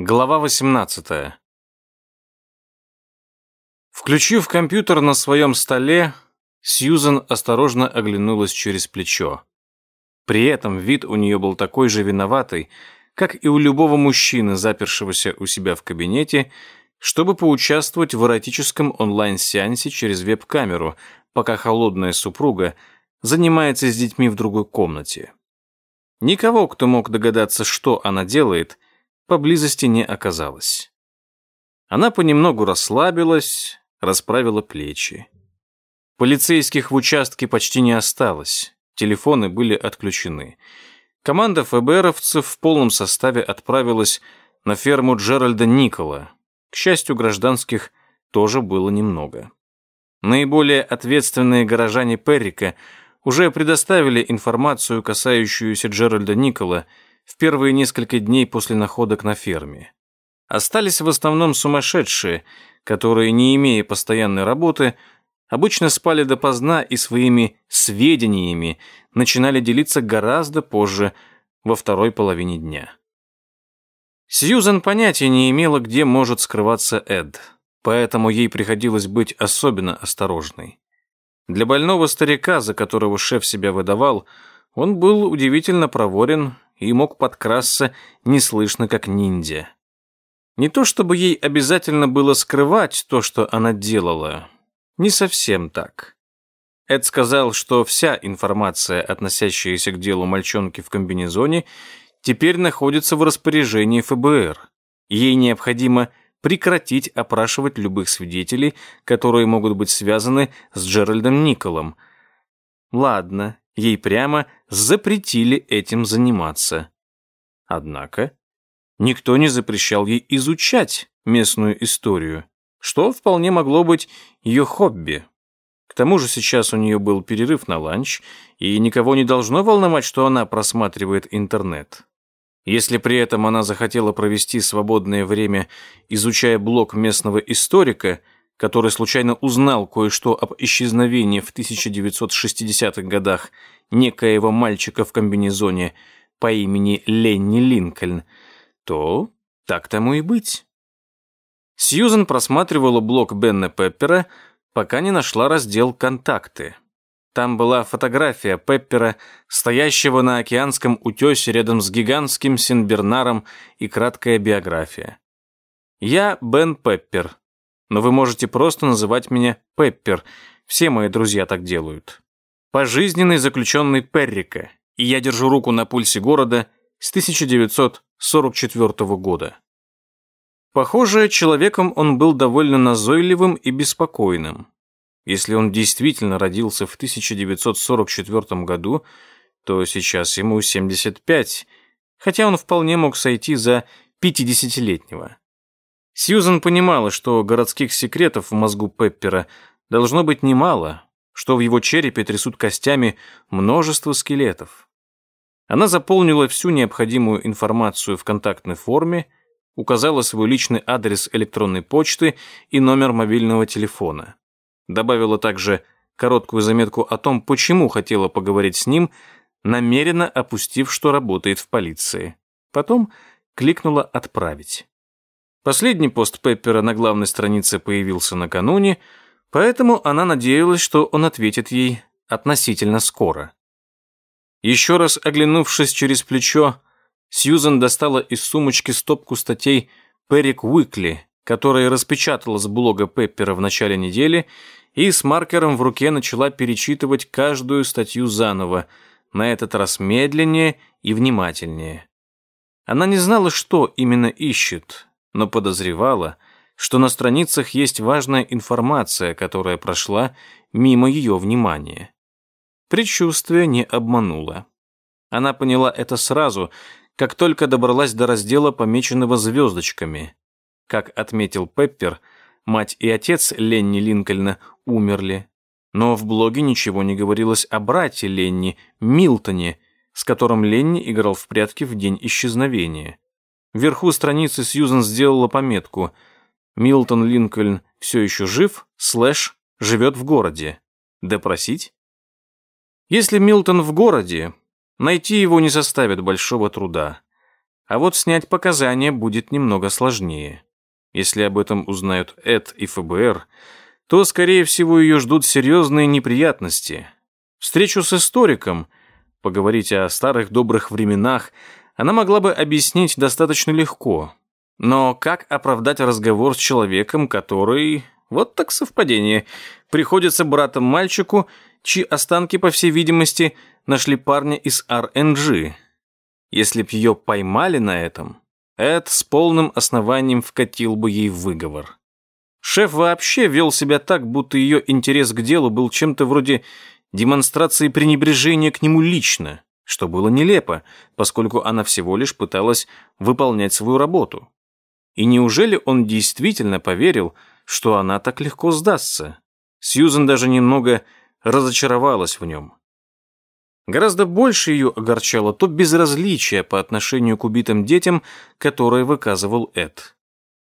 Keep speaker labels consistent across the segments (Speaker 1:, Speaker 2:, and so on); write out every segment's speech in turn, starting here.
Speaker 1: Глава 18. Включив компьютер на своем столе, Сьюзен осторожно оглянулась через плечо. При этом вид у нее был такой же виноватый, как и у любого мужчины, запершегося у себя в кабинете, чтобы поучаствовать в эротическом онлайн-сеансе через веб-камеру, пока холодная супруга занимается с детьми в другой комнате. Никого, кто мог догадаться, что она делает – поблизости не оказалось. Она понемногу расслабилась, расправила плечи. Полицейских в участке почти не осталось, телефоны были отключены. Команда ФБРовцев в полном составе отправилась на ферму Джеральда Никола. К счастью, гражданских тоже было немного. Наиболее ответственные горожане Перрика уже предоставили информацию, касающуюся Джеральда Никола, в первые несколько дней после находок на ферме. Остались в основном сумасшедшие, которые, не имея постоянной работы, обычно спали допоздна и своими сведениями начинали делиться гораздо позже, во второй половине дня. Сьюзан понятия не имела, где может скрываться Эд, поэтому ей приходилось быть особенно осторожной. Для больного старика, за которого шеф себя выдавал, он был удивительно проворен и мог подкрасться неслышно, как ниндзя. Не то чтобы ей обязательно было скрывать то, что она делала. Не совсем так. Эд сказал, что вся информация, относящаяся к делу мальчонки в комбинезоне, теперь находится в распоряжении ФБР. Ей необходимо прекратить опрашивать любых свидетелей, которые могут быть связаны с Джеральдом Николом. Ладно, ей прямо запретили этим заниматься. Однако никто не запрещал ей изучать местную историю, что вполне могло быть ее хобби. К тому же сейчас у нее был перерыв на ланч, и никого не должно волновать, что она просматривает интернет. Если при этом она захотела провести свободное время, изучая блог местного историка – который случайно узнал кое-что об исчезновении в 1960-х годах некоего мальчика в комбинезоне по имени Ленни Линкольн, то так тому и быть. Сьюзен просматривала блог Бенна Пеппера, пока не нашла раздел «Контакты». Там была фотография Пеппера, стоящего на океанском утесе рядом с гигантским Синбернаром и краткая биография. «Я Бен Пеппер, но вы можете просто называть меня Пеппер. Все мои друзья так делают. Пожизненный заключенный Перрика, и я держу руку на пульсе города с 1944 года. Похоже, человеком он был довольно назойливым и беспокойным. Если он действительно родился в 1944 году, то сейчас ему 75, хотя он вполне мог сойти за 50-летнего. Сьюзен понимала, что городских секретов в мозгу Пеппера должно быть немало, что в его черепе трясут костями множество скелетов. Она заполнила всю необходимую информацию в контактной форме, указала свой личный адрес электронной почты и номер мобильного телефона. Добавила также короткую заметку о том, почему хотела поговорить с ним, намеренно опустив, что работает в полиции. Потом кликнула «Отправить». Последний пост Пеппера на главной странице появился накануне, поэтому она надеялась, что он ответит ей относительно скоро. Еще раз оглянувшись через плечо, Сьюзан достала из сумочки стопку статей «Перрик Уикли», которые распечатала с блога Пеппера в начале недели и с маркером в руке начала перечитывать каждую статью заново, на этот раз медленнее и внимательнее. Она не знала, что именно ищет, но подозревала, что на страницах есть важная информация, которая прошла мимо ее внимания. Предчувствие не обмануло. Она поняла это сразу, как только добралась до раздела, помеченного звездочками. Как отметил Пеппер, мать и отец Ленни Линкольна умерли. Но в блоге ничего не говорилось о брате Ленни, Милтоне, с которым Ленни играл в прятки в день исчезновения. Вверху страницы Сьюзен сделала пометку «Милтон Линкольн все еще жив, слэш, живет в городе. Допросить?» Если Милтон в городе, найти его не составит большого труда. А вот снять показания будет немного сложнее. Если об этом узнают Эд и ФБР, то, скорее всего, ее ждут серьезные неприятности. Встречу с историком, поговорить о старых добрых временах, она могла бы объяснить достаточно легко. Но как оправдать разговор с человеком, который, вот так совпадение, приходится братом мальчику, чьи останки, по всей видимости, нашли парня из РНГ? Если б ее поймали на этом, Эд с полным основанием вкатил бы ей выговор. Шеф вообще вел себя так, будто ее интерес к делу был чем-то вроде демонстрации пренебрежения к нему лично, что было нелепо, поскольку она всего лишь пыталась выполнять свою работу. И неужели он действительно поверил, что она так легко сдастся? Сьюзен даже немного разочаровалась в нем. Гораздо больше ее огорчало то безразличие по отношению к убитым детям, которое выказывал Эд.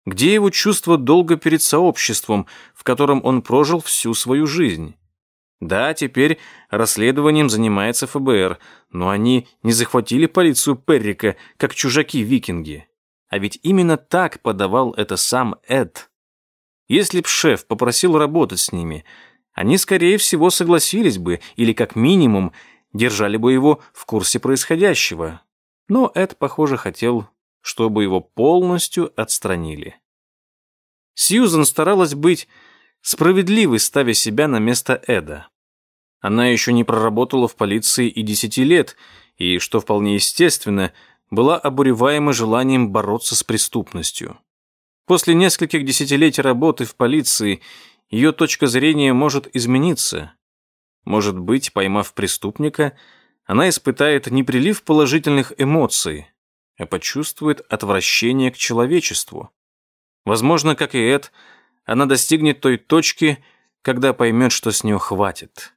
Speaker 1: Где его чувство долга перед сообществом, в котором он прожил всю свою жизнь? Да, теперь расследованием занимается ФБР, но они не захватили полицию Перрика, как чужаки-викинги. А ведь именно так подавал это сам Эд. Если б шеф попросил работать с ними, они, скорее всего, согласились бы, или как минимум держали бы его в курсе происходящего. Но Эд, похоже, хотел, чтобы его полностью отстранили. Сьюзен старалась быть справедливой, ставя себя на место Эда. Она еще не проработала в полиции и десяти лет, и, что вполне естественно, была обуреваема желанием бороться с преступностью. После нескольких десятилетий работы в полиции ее точка зрения может измениться, может быть, поймав преступника, она испытает не прилив положительных эмоций, а почувствует отвращение к человечеству. Возможно, как и Эд, она достигнет той точки, когда поймет, что с нее хватит.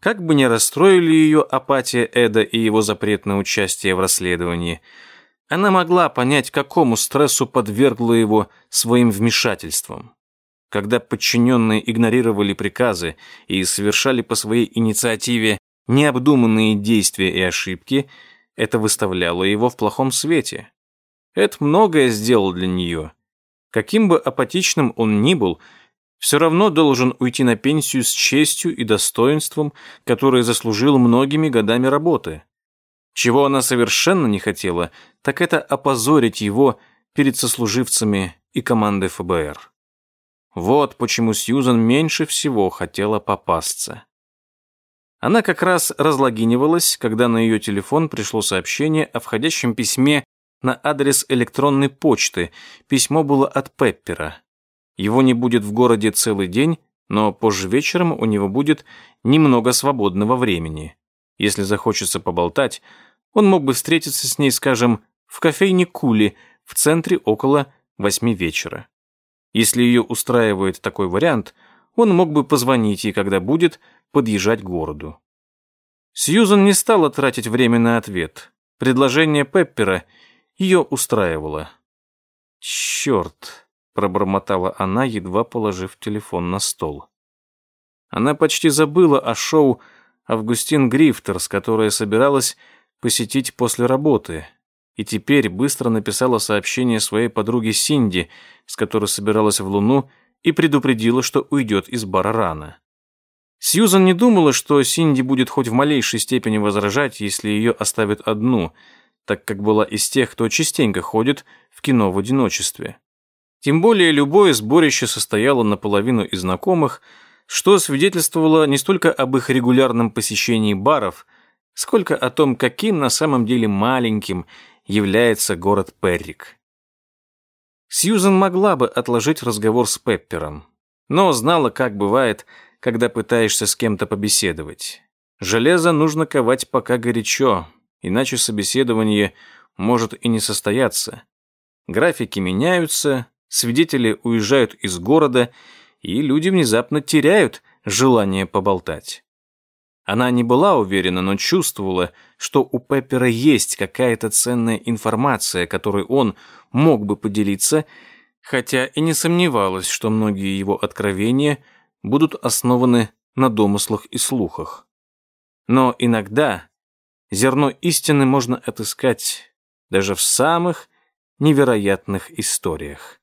Speaker 1: Как бы ни расстроили ее апатия Эда и его запрет на участие в расследовании, она могла понять, какому стрессу подвергла его своим вмешательством когда подчиненные игнорировали приказы и совершали по своей инициативе необдуманные действия и ошибки, это выставляло его в плохом свете. Эд многое сделал для нее. Каким бы апатичным он ни был, все равно должен уйти на пенсию с честью и достоинством, которое заслужил многими годами работы. Чего она совершенно не хотела, так это опозорить его перед сослуживцами и командой ФБР. Вот почему Сьюзан меньше всего хотела попасться. Она как раз разлогинивалась, когда на ее телефон пришло сообщение о входящем письме на адрес электронной почты. Письмо было от Пеппера. Его не будет в городе целый день, но позже вечером у него будет немного свободного времени. Если захочется поболтать, он мог бы встретиться с ней, скажем, в кофейне Кули в центре около восьми вечера. Если ее устраивает такой вариант, он мог бы позвонить ей, когда будет подъезжать к городу. Сьюзан не стала тратить время на ответ. Предложение Пеппера ее устраивало. «Черт!» — пробормотала она, едва положив телефон на стол. Она почти забыла о шоу «Августин Грифтерс», которое собиралась посетить после работы, и теперь быстро написала сообщение своей подруге Синди, с которой собиралась в Луну, и предупредила, что уйдет из бара рано. Сьюзан не думала, что Синди будет хоть в малейшей степени возражать, если ее оставят одну, так как была из тех, кто частенько ходит в кино в одиночестве. Тем более любое сборище состояло наполовину из знакомых, что свидетельствовало не столько об их регулярном посещении баров, сколько о том, каким на самом деле маленьким является город Перрик. Сьюзен могла бы отложить разговор с Пеппером, но знала, как бывает, когда пытаешься с кем-то побеседовать. Железо нужно ковать пока горячо, иначе собеседование может и не состояться. Графики меняются, свидетели уезжают из города, и люди внезапно теряют желание поболтать. Она не была уверена, но чувствовала, что у Пеппера есть какая-то ценная информация, которой он мог бы поделиться, хотя и не сомневалась, что многие его откровения будут основаны на домыслах и слухах. Но иногда зерно истины можно отыскать даже в самых невероятных историях.